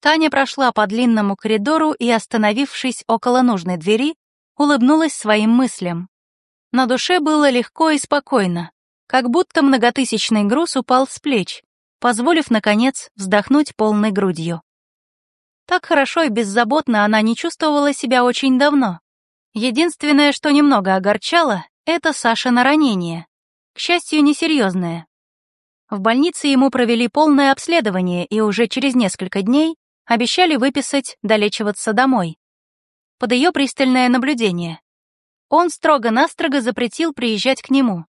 Таня прошла по длинному коридору и, остановившись около нужной двери, улыбнулась своим мыслям. На душе было легко и спокойно, как будто многотысячный груз упал с плеч, позволив, наконец, вздохнуть полной грудью. Так хорошо и беззаботно она не чувствовала себя очень давно. Единственное, что немного огорчало, это Саша на ранение. К счастью, несерьезное. В больнице ему провели полное обследование и уже через несколько дней обещали выписать долечиваться домой. Под ее пристальное наблюдение. Он строго-настрого запретил приезжать к нему.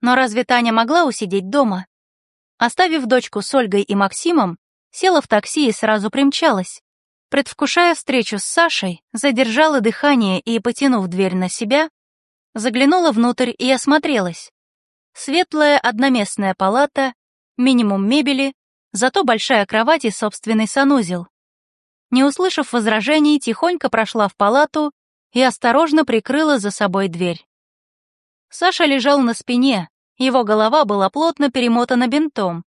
Но разве Таня могла усидеть дома? Оставив дочку с Ольгой и Максимом, села в такси и сразу примчалась. Предвкушая встречу с Сашей, задержала дыхание и, потянув дверь на себя, заглянула внутрь и осмотрелась. Светлая одноместная палата, минимум мебели, зато большая кровать и собственный санузел. Не услышав возражений, тихонько прошла в палату и осторожно прикрыла за собой дверь. Саша лежал на спине, его голова была плотно перемотана бинтом,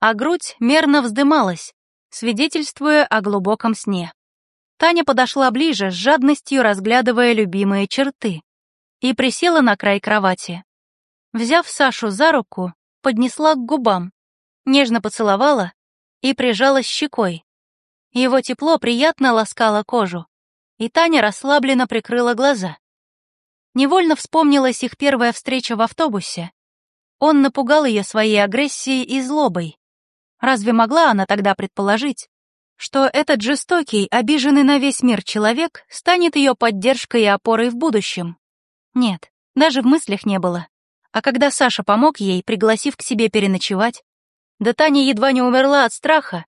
а грудь мерно вздымалась, свидетельствуя о глубоком сне. Таня подошла ближе, с жадностью разглядывая любимые черты, и присела на край кровати. Взяв Сашу за руку, поднесла к губам, нежно поцеловала и прижала щекой. Его тепло приятно ласкало кожу, и Таня расслабленно прикрыла глаза. Невольно вспомнилась их первая встреча в автобусе. Он напугал ее своей агрессией и злобой. Разве могла она тогда предположить, что этот жестокий, обиженный на весь мир человек станет ее поддержкой и опорой в будущем? Нет, даже в мыслях не было. А когда Саша помог ей, пригласив к себе переночевать, да Таня едва не умерла от страха,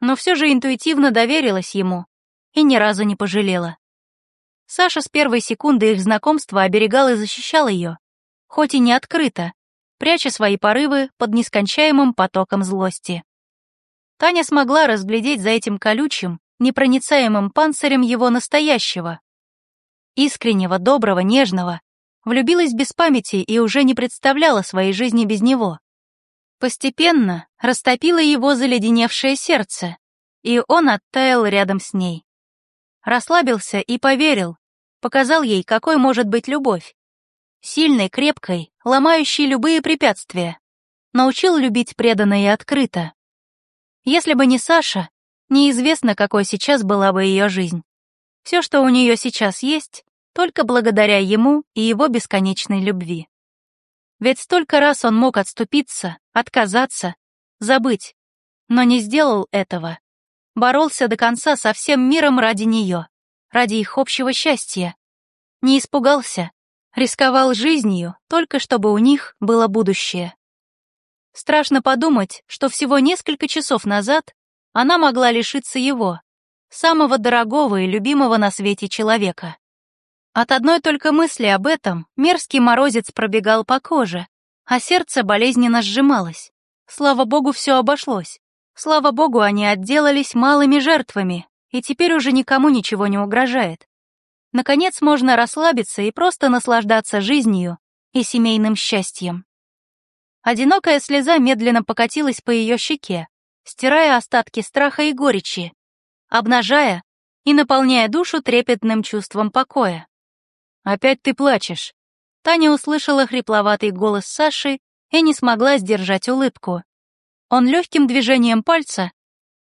но все же интуитивно доверилась ему и ни разу не пожалела. Саша с первой секунды их знакомства оберегал и защищал ее, хоть и не открыто, пряча свои порывы под нескончаемым потоком злости. Таня смогла разглядеть за этим колючим, непроницаемым панцирем его настоящего. Искреннего, доброго, нежного, влюбилась без памяти и уже не представляла своей жизни без него. Постепенно растопило его заледеневшее сердце, и он оттаял рядом с ней. Расслабился и поверил, показал ей, какой может быть любовь. Сильной, крепкой, ломающей любые препятствия. Научил любить преданно и открыто. Если бы не Саша, неизвестно, какой сейчас была бы ее жизнь. Все, что у нее сейчас есть, только благодаря ему и его бесконечной любви. Ведь столько раз он мог отступиться, отказаться, забыть, но не сделал этого. Боролся до конца со всем миром ради нее, ради их общего счастья. Не испугался, рисковал жизнью, только чтобы у них было будущее. Страшно подумать, что всего несколько часов назад она могла лишиться его, самого дорогого и любимого на свете человека. От одной только мысли об этом мерзкий морозец пробегал по коже, а сердце болезненно сжималось. Слава богу, все обошлось. Слава богу, они отделались малыми жертвами, и теперь уже никому ничего не угрожает. Наконец можно расслабиться и просто наслаждаться жизнью и семейным счастьем. Одинокая слеза медленно покатилась по ее щеке, стирая остатки страха и горечи, обнажая и наполняя душу трепетным чувством покоя. «Опять ты плачешь». Таня услышала хрипловатый голос Саши и не смогла сдержать улыбку. Он легким движением пальца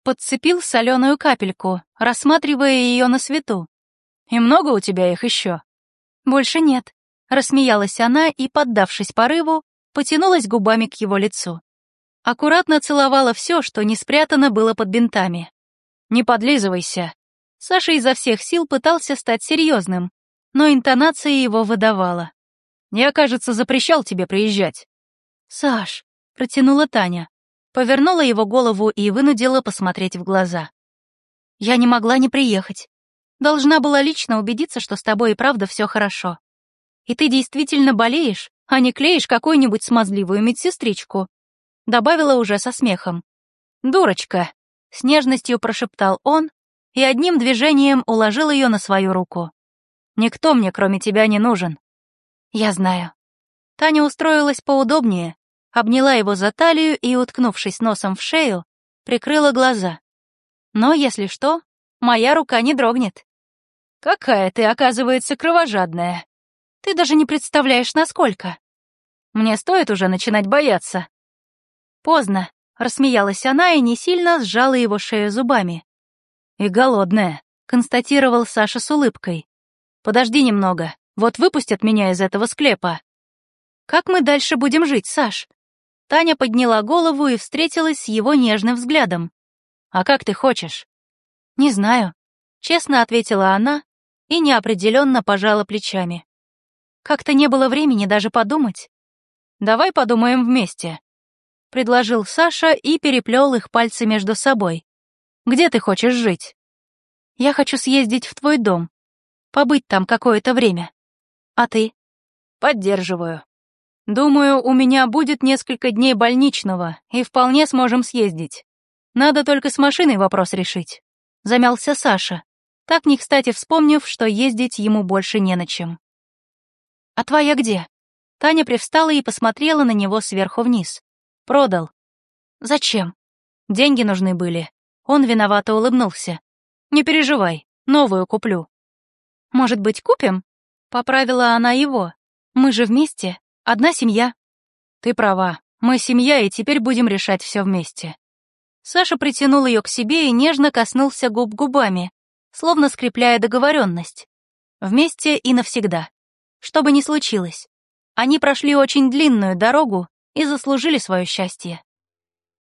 подцепил соленую капельку, рассматривая ее на свету. «И много у тебя их еще?» «Больше нет», — рассмеялась она и, поддавшись порыву, потянулась губами к его лицу. Аккуратно целовала все, что не спрятано было под бинтами. «Не подлизывайся». Саша изо всех сил пытался стать серьезным, но интонация его выдавала. «Я, кажется, запрещал тебе приезжать». «Саш», — протянула Таня, повернула его голову и вынудила посмотреть в глаза. «Я не могла не приехать. Должна была лично убедиться, что с тобой и правда все хорошо. И ты действительно болеешь, а не клеишь какую-нибудь смазливую медсестричку», — добавила уже со смехом. «Дурочка», — с нежностью прошептал он и одним движением уложил ее на свою руку. Никто мне, кроме тебя, не нужен. Я знаю. Таня устроилась поудобнее, обняла его за талию и, уткнувшись носом в шею, прикрыла глаза. Но, если что, моя рука не дрогнет. Какая ты, оказывается, кровожадная. Ты даже не представляешь, насколько. Мне стоит уже начинать бояться. Поздно, рассмеялась она и не сильно сжала его шею зубами. И голодная, констатировал Саша с улыбкой. Подожди немного, вот выпустят меня из этого склепа. Как мы дальше будем жить, Саш? Таня подняла голову и встретилась с его нежным взглядом. А как ты хочешь? Не знаю, честно ответила она и неопределенно пожала плечами. Как-то не было времени даже подумать. Давай подумаем вместе, предложил Саша и переплел их пальцы между собой. Где ты хочешь жить? Я хочу съездить в твой дом, побыть там какое-то время. А ты? Поддерживаю. Думаю, у меня будет несколько дней больничного, и вполне сможем съездить. Надо только с машиной вопрос решить. Замялся Саша, так не кстати вспомнив, что ездить ему больше не на чем. «А твоя где?» Таня привстала и посмотрела на него сверху вниз. «Продал». «Зачем?» «Деньги нужны были». Он виновато улыбнулся. «Не переживай, новую куплю». «Может быть, купим?» Поправила она его. «Мы же вместе, одна семья». «Ты права, мы семья, и теперь будем решать все вместе». Саша притянул ее к себе и нежно коснулся губ губами, словно скрепляя договоренность. Вместе и навсегда. Что бы ни случилось. Они прошли очень длинную дорогу и заслужили свое счастье.